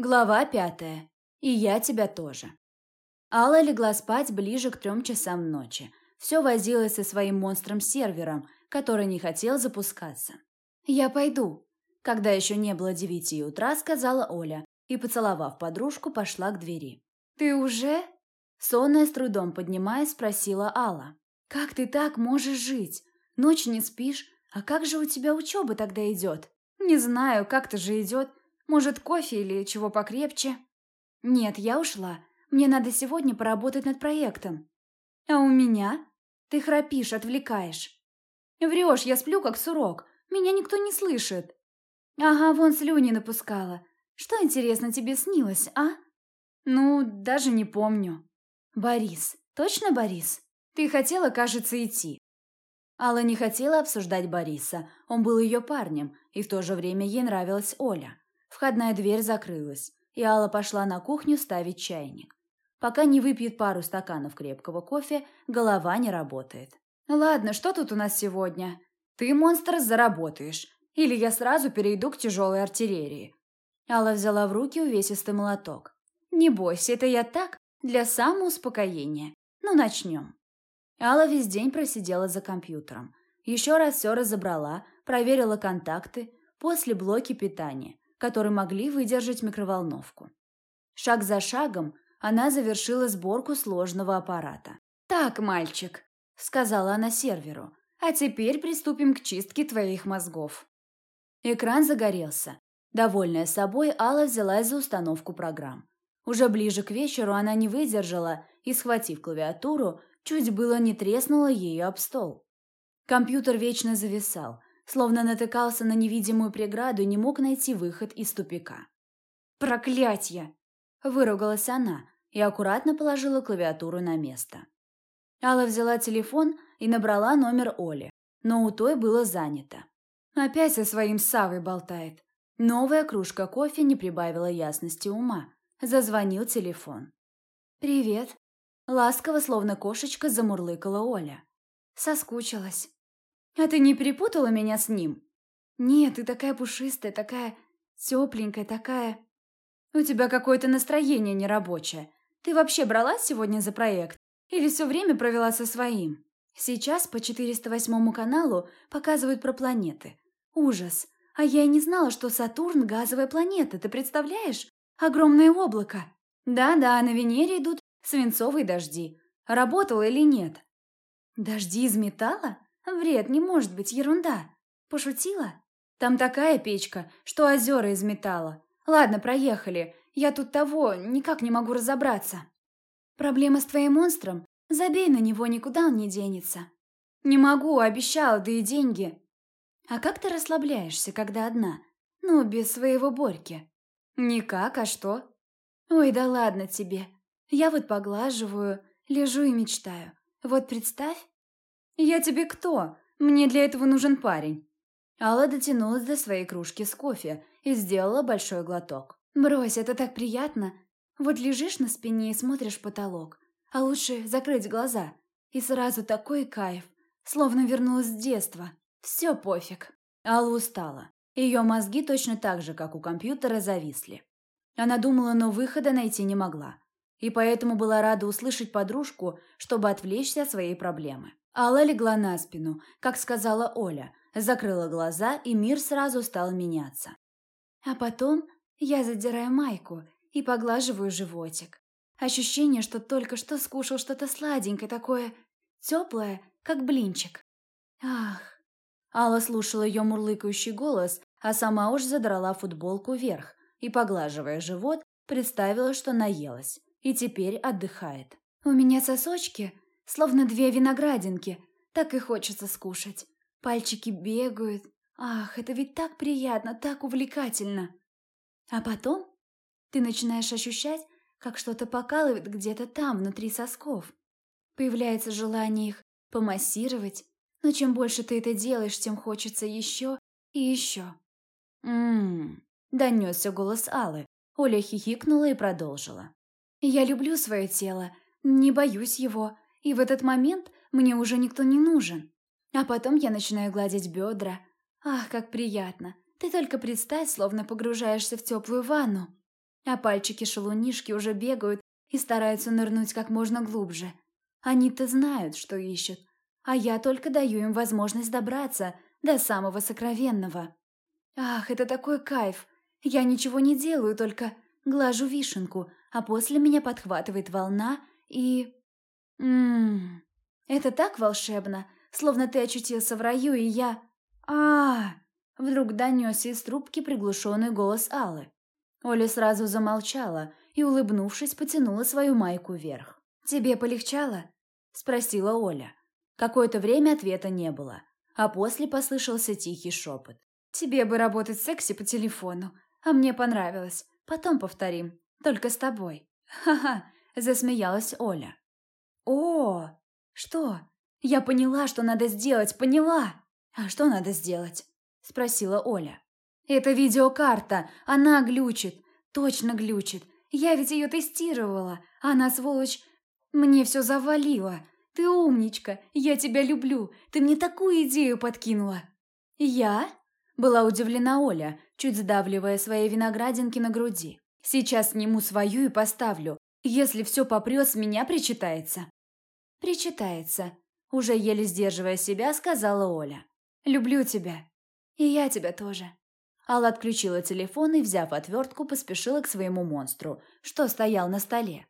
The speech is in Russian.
Глава пятая. И я тебя тоже. Алла легла спать ближе к трем часам ночи. Все возилась со своим монстром-сервером, который не хотел запускаться. «Я пойду», когда еще не было девяти утра, сказала Оля и, поцеловав подружку, пошла к двери. «Ты уже?» Сонная с трудом поднимаясь, спросила Алла. «Как ты так можешь жить? Ночь не спишь? А как же у тебя учеба тогда идет?» «Не знаю, как-то же идет. Может, кофе или чего покрепче? Нет, я ушла. Мне надо сегодня поработать над проектом. А у меня? Ты храпишь, отвлекаешь. Врешь, я сплю как сурок. Меня никто не слышит. Ага, вон слюни напускала. Что, интересно, тебе снилось, а? Ну, даже не помню. Борис. Точно Борис? Ты хотела, кажется, идти. Алла не хотела обсуждать Бориса. Он был ее парнем, и в то же время ей нравилась Оля. Входная дверь закрылась, и Алла пошла на кухню ставить чайник. Пока не выпьет пару стаканов крепкого кофе, голова не работает. «Ладно, что тут у нас сегодня? Ты, монстр, заработаешь. Или я сразу перейду к тяжелой артиллерии». Алла взяла в руки увесистый молоток. «Не бойся, это я так, для самоуспокоения. Ну, начнем». Алла весь день просидела за компьютером. Еще раз все разобрала, проверила контакты, после блоки питания которые могли выдержать микроволновку. Шаг за шагом она завершила сборку сложного аппарата. «Так, мальчик», — сказала она серверу, «а теперь приступим к чистке твоих мозгов». Экран загорелся. Довольная собой, Алла взялась за установку программ. Уже ближе к вечеру она не выдержала и, схватив клавиатуру, чуть было не треснула ею об стол. Компьютер вечно зависал, словно натыкался на невидимую преграду и не мог найти выход из тупика. «Проклятье!» – выругалась она и аккуратно положила клавиатуру на место. Алла взяла телефон и набрала номер Оли, но у той было занято. Опять со своим Савой болтает. Новая кружка кофе не прибавила ясности ума. Зазвонил телефон. «Привет», – ласково, словно кошечка, замурлыкала Оля. Соскучилась. А ты не перепутала меня с ним? Нет, ты такая пушистая, такая тепленькая, такая... У тебя какое-то настроение нерабочее. Ты вообще бралась сегодня за проект? Или все время провела со своим? Сейчас по 408 каналу показывают про планеты. Ужас. А я и не знала, что Сатурн – газовая планета, ты представляешь? Огромное облако. Да-да, на Венере идут свинцовые дожди. Работала или нет? Дожди из металла? Вред, не может быть, ерунда. Пошутила? Там такая печка, что озера из металла. Ладно, проехали. Я тут того, никак не могу разобраться. Проблема с твоим монстром? Забей на него, никуда он не денется. Не могу, обещала, да и деньги. А как ты расслабляешься, когда одна? Ну, без своего Борьки. Никак, а что? Ой, да ладно тебе. Я вот поглаживаю, лежу и мечтаю. Вот представь, «Я тебе кто? Мне для этого нужен парень». Алла дотянулась до своей кружки с кофе и сделала большой глоток. «Брось, это так приятно. Вот лежишь на спине и смотришь потолок. А лучше закрыть глаза. И сразу такой кайф, словно вернулась с детства. Все пофиг». Алла устала. Ее мозги точно так же, как у компьютера, зависли. Она думала, но выхода найти не могла. И поэтому была рада услышать подружку, чтобы отвлечься от своей проблемы. Алла легла на спину, как сказала Оля, закрыла глаза, и мир сразу стал меняться. А потом я задираю майку и поглаживаю животик. Ощущение, что только что скушал что-то сладенькое, такое теплое, как блинчик. Ах. Алла слушала ее мурлыкающий голос, а сама уж задрала футболку вверх и, поглаживая живот, представила, что наелась и теперь отдыхает. «У меня сосочки словно две виноградинки. Так и хочется скушать. Пальчики бегают. Ах, это ведь так приятно, так увлекательно. А потом ты начинаешь ощущать, как что-то покалывает где-то там, внутри сосков. Появляется желание их помассировать, но чем больше ты это делаешь, тем хочется еще и еще. «М-м-м», донесся голос Аллы. Оля хихикнула и продолжила. «Я люблю свое тело, не боюсь его, и в этот момент мне уже никто не нужен. А потом я начинаю гладить бедра. Ах, как приятно. Ты только представь, словно погружаешься в теплую ванну. а пальчики-шалунишки уже бегают и стараются нырнуть как можно глубже. Они-то знают, что ищут, а я только даю им возможность добраться до самого сокровенного. Ах, это такой кайф! Я ничего не делаю, только глажу вишенку, а после меня подхватывает волна и... Ммм, это так волшебно, словно ты очутился в раю, и я... а, Вдруг донесся из трубки приглушенный голос Аллы. Оля сразу замолчала и, улыбнувшись, потянула свою майку вверх. «Тебе полегчало?» – спросила Оля. Какое-то время ответа не было, а после послышался тихий шепот. «Тебе бы работать в сексе по телефону, а мне понравилось. Потом повторим, только с тобой». «Ха-ха!» – засмеялась Оля. «О, что? Я поняла, что надо сделать, поняла!» «А что надо сделать?» – спросила Оля. «Это видеокарта, она глючит, точно глючит. Я ведь ее тестировала, она, сволочь, мне все завалила. Ты умничка, я тебя люблю, ты мне такую идею подкинула». «Я?» – была удивлена Оля, чуть сдавливая свои виноградинки на груди. «Сейчас сниму свою и поставлю. Если все попрет, меня причитается». «Причитается», – уже еле сдерживая себя, сказала Оля. «Люблю тебя. И я тебя тоже». Алла отключила телефон и, взяв отвертку, поспешила к своему монстру, что стоял на столе.